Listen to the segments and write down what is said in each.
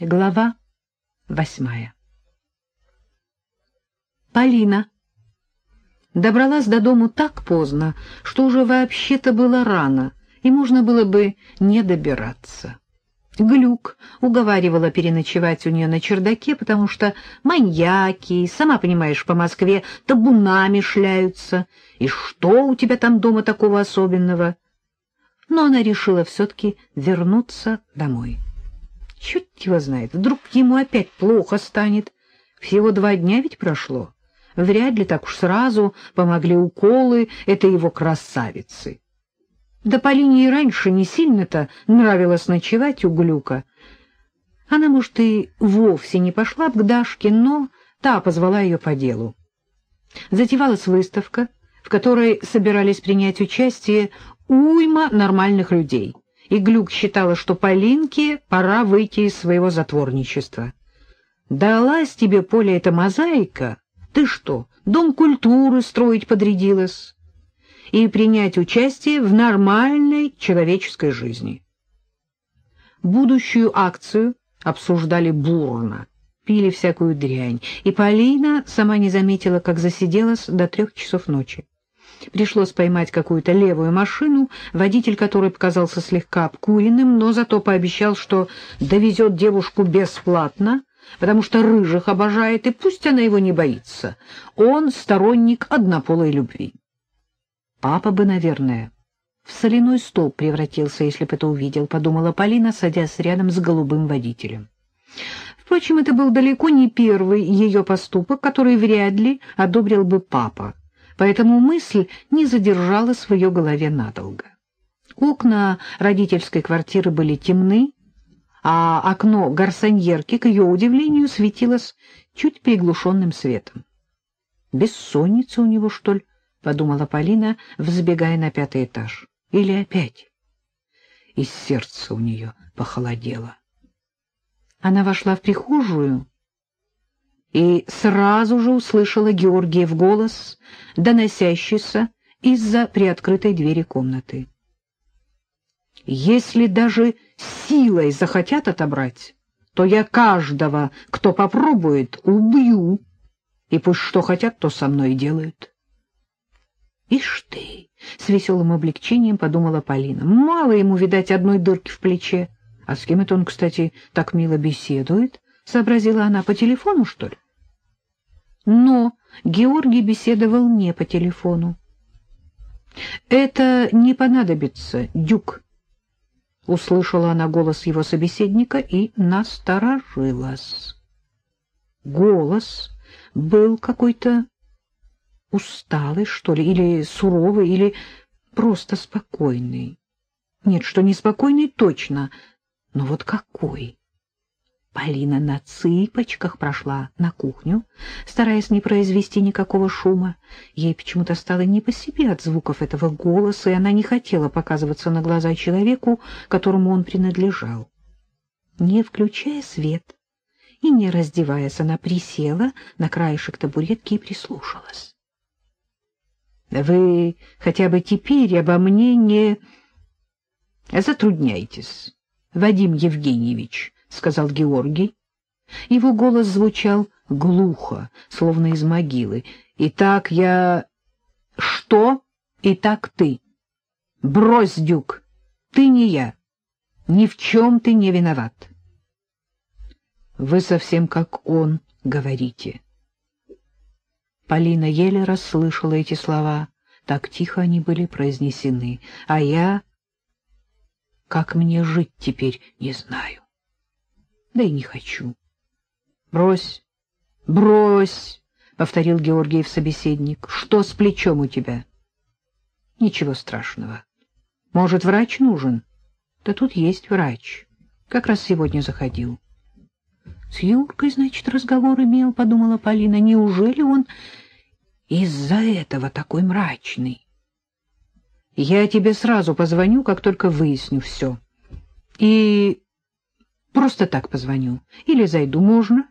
Глава восьмая Полина добралась до дому так поздно, что уже вообще-то было рано, и можно было бы не добираться. Глюк уговаривала переночевать у нее на чердаке, потому что маньяки, сама понимаешь, по Москве табунами шляются. И что у тебя там дома такого особенного? Но она решила все-таки вернуться домой. Чуть его знает, вдруг ему опять плохо станет. Всего два дня ведь прошло. Вряд ли так уж сразу помогли уколы этой его красавицы. Да Полине и раньше не сильно-то нравилось ночевать у Глюка. Она, может, и вовсе не пошла бы к Дашке, но та позвала ее по делу. Затевалась выставка, в которой собирались принять участие уйма нормальных людей — и Глюк считала, что Полинке пора выйти из своего затворничества. «Далась тебе, Поля, эта мозаика? Ты что, дом культуры строить подрядилась?» и принять участие в нормальной человеческой жизни. Будущую акцию обсуждали бурно, пили всякую дрянь, и Полина сама не заметила, как засиделась до трех часов ночи. Пришлось поймать какую-то левую машину, водитель которой показался слегка обкуренным, но зато пообещал, что довезет девушку бесплатно, потому что рыжих обожает, и пусть она его не боится. Он сторонник однополой любви. Папа бы, наверное, в соляной столб превратился, если бы это увидел, подумала Полина, садясь рядом с голубым водителем. Впрочем, это был далеко не первый ее поступок, который вряд ли одобрил бы папа поэтому мысль не задержалась в ее голове надолго. Окна родительской квартиры были темны, а окно гарсоньерки, к ее удивлению, светилось чуть приглушенным светом. «Бессонница у него, что ли?» — подумала Полина, взбегая на пятый этаж. «Или опять?» И сердце у нее похолодело. Она вошла в прихожую и сразу же услышала Георгиев голос, доносящийся из-за приоткрытой двери комнаты. «Если даже силой захотят отобрать, то я каждого, кто попробует, убью, и пусть что хотят, то со мной делают». «Ишь ты!» — с веселым облегчением подумала Полина. «Мало ему, видать, одной дырки в плече. А с кем это он, кстати, так мило беседует?» — сообразила она. «По телефону, что ли?» Но Георгий беседовал не по телефону. «Это не понадобится, Дюк», — услышала она голос его собеседника и насторожилась. Голос был какой-то усталый, что ли, или суровый, или просто спокойный. Нет, что неспокойный точно, но вот какой. Полина на цыпочках прошла на кухню, стараясь не произвести никакого шума. Ей почему-то стало не по себе от звуков этого голоса, и она не хотела показываться на глаза человеку, которому он принадлежал. Не включая свет и не раздеваясь, она присела на краешек табуретки и прислушалась. — Вы хотя бы теперь обо мне не затрудняйтесь, Вадим Евгеньевич, — сказал Георгий. Его голос звучал глухо, словно из могилы. «Итак я...» «Что? Итак ты?» «Брось, Дюк, ты не я. Ни в чем ты не виноват». «Вы совсем как он говорите». Полина еле расслышала эти слова, так тихо они были произнесены, а я... Как мне жить теперь, не знаю да и не хочу. — Брось, брось, — повторил Георгиев собеседник. — Что с плечом у тебя? — Ничего страшного. Может, врач нужен? — Да тут есть врач. Как раз сегодня заходил. — С Юркой, значит, разговор имел, — подумала Полина. — Неужели он из-за этого такой мрачный? — Я тебе сразу позвоню, как только выясню все. И Просто так позвоню. Или зайду. Можно?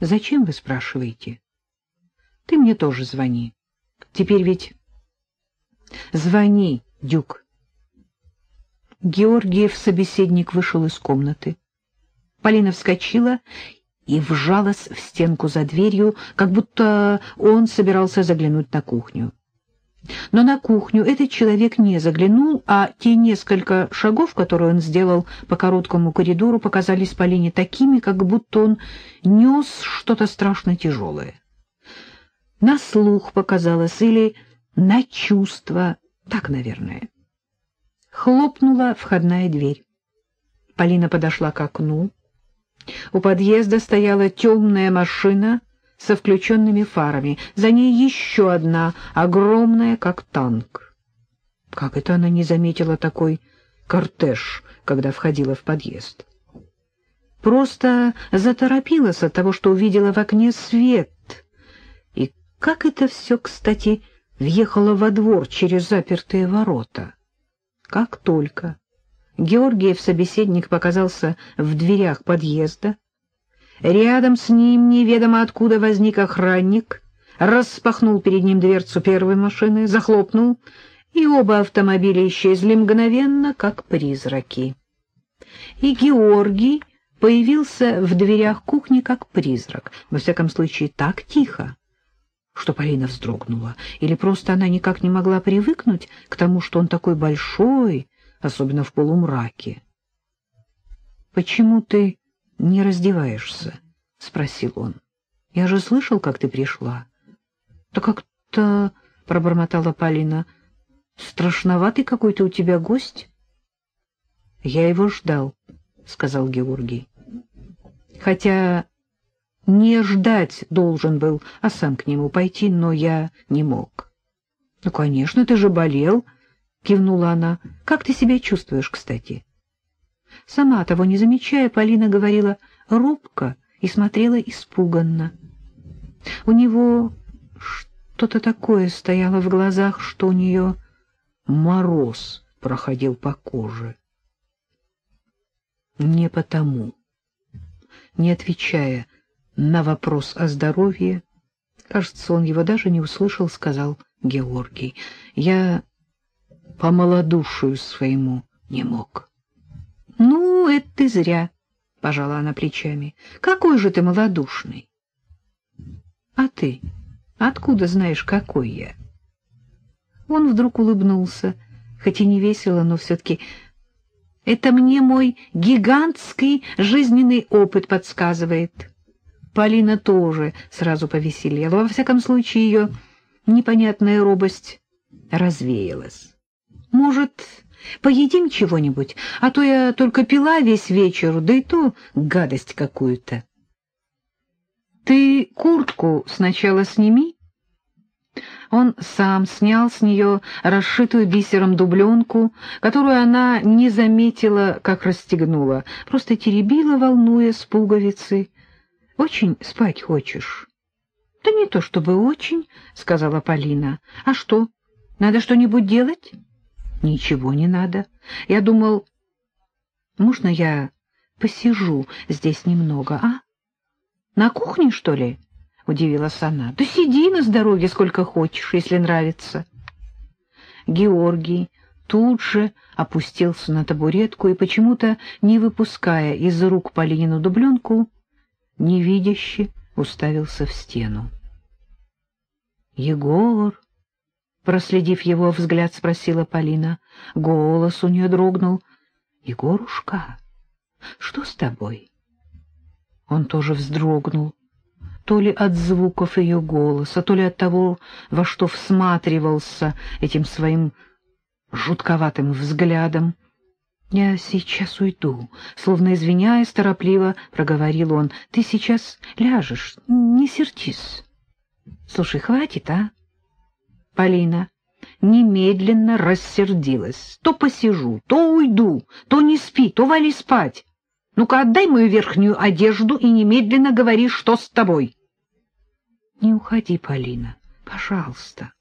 Зачем вы спрашиваете? Ты мне тоже звони. Теперь ведь... Звони, Дюк. Георгиев собеседник вышел из комнаты. Полина вскочила и вжалась в стенку за дверью, как будто он собирался заглянуть на кухню. Но на кухню этот человек не заглянул, а те несколько шагов, которые он сделал по короткому коридору, показались Полине такими, как будто он нес что-то страшно тяжелое. На слух показалось или на чувство, так, наверное. Хлопнула входная дверь. Полина подошла к окну. У подъезда стояла темная машина со включенными фарами. За ней еще одна, огромная, как танк. Как это она не заметила такой кортеж, когда входила в подъезд? Просто заторопилась от того, что увидела в окне свет. И как это все, кстати, въехало во двор через запертые ворота? Как только Георгиев собеседник показался в дверях подъезда, Рядом с ним неведомо откуда возник охранник, распахнул перед ним дверцу первой машины, захлопнул, и оба автомобиля исчезли мгновенно, как призраки. И Георгий появился в дверях кухни как призрак, во всяком случае так тихо, что Полина вздрогнула, или просто она никак не могла привыкнуть к тому, что он такой большой, особенно в полумраке. — Почему ты не раздеваешься? — спросил он. — Я же слышал, как ты пришла. — Да как-то, — пробормотала Полина, — страшноватый какой-то у тебя гость. — Я его ждал, — сказал Георгий. — Хотя не ждать должен был, а сам к нему пойти, но я не мог. — Ну, конечно, ты же болел, — кивнула она. — Как ты себя чувствуешь, кстати? — Сама того не замечая, Полина говорила робко и смотрела испуганно. У него что-то такое стояло в глазах, что у нее мороз проходил по коже. Не потому. Не отвечая на вопрос о здоровье, кажется, он его даже не услышал, сказал Георгий. Я по малодушию своему не мог. — Ну, это ты зря, — пожала она плечами. — Какой же ты малодушный. — А ты откуда знаешь, какой я? Он вдруг улыбнулся, хоть и не весело, но все-таки... Это мне мой гигантский жизненный опыт подсказывает. Полина тоже сразу повеселела. Во всяком случае, ее непонятная робость развеялась. Может, Поедим чего-нибудь, а то я только пила весь вечер, да и то гадость какую-то. Ты куртку сначала сними. Он сам снял с нее расшитую бисером дубленку, которую она не заметила, как расстегнула, просто теребила, волнуя с пуговицы. — Очень спать хочешь? — Да не то чтобы очень, — сказала Полина. — А что, надо что-нибудь делать? — Ничего не надо. Я думал, можно я посижу здесь немного, а? На кухне, что ли? Удивилась она. Да сиди на здоровье сколько хочешь, если нравится. Георгий тут же опустился на табуретку и, почему-то не выпуская из рук Полинину дубленку, невидяще уставился в стену. — Егор! Проследив его взгляд, спросила Полина. Голос у нее дрогнул. — Егорушка, что с тобой? Он тоже вздрогнул. То ли от звуков ее голоса, то ли от того, во что всматривался этим своим жутковатым взглядом. — Я сейчас уйду, — словно извиняясь, торопливо проговорил он. — Ты сейчас ляжешь, не сердись. — Слушай, хватит, а? Полина немедленно рассердилась. То посижу, то уйду, то не спи, то вали спать. Ну-ка, отдай мою верхнюю одежду и немедленно говори, что с тобой. Не уходи, Полина, пожалуйста.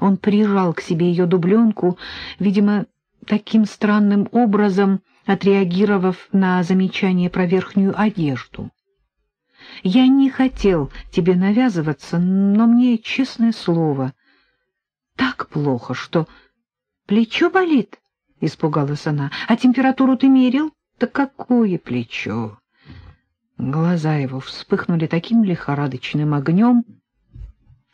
Он прижал к себе ее дубленку, видимо, таким странным образом отреагировав на замечание про верхнюю одежду. Я не хотел тебе навязываться, но мне, честное слово, так плохо, что... Плечо болит, — испугалась она. — А температуру ты мерил? Да какое плечо! Глаза его вспыхнули таким лихорадочным огнем,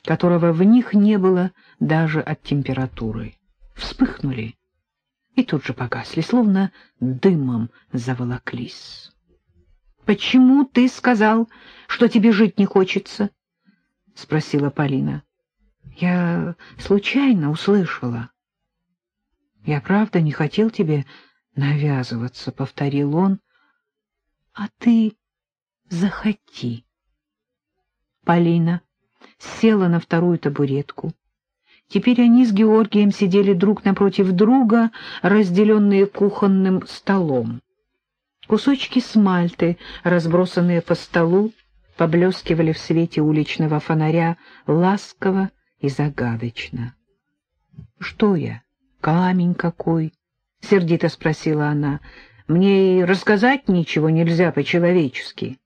которого в них не было даже от температуры. Вспыхнули и тут же погасли, словно дымом заволоклись. — Почему ты сказал, что тебе жить не хочется? — спросила Полина. — Я случайно услышала. — Я правда не хотел тебе навязываться, — повторил он. — А ты захоти. Полина села на вторую табуретку. Теперь они с Георгием сидели друг напротив друга, разделенные кухонным столом. Кусочки смальты, разбросанные по столу, поблескивали в свете уличного фонаря ласково и загадочно. — Что я? Камень какой? — сердито спросила она. — Мне и рассказать ничего нельзя по-человечески.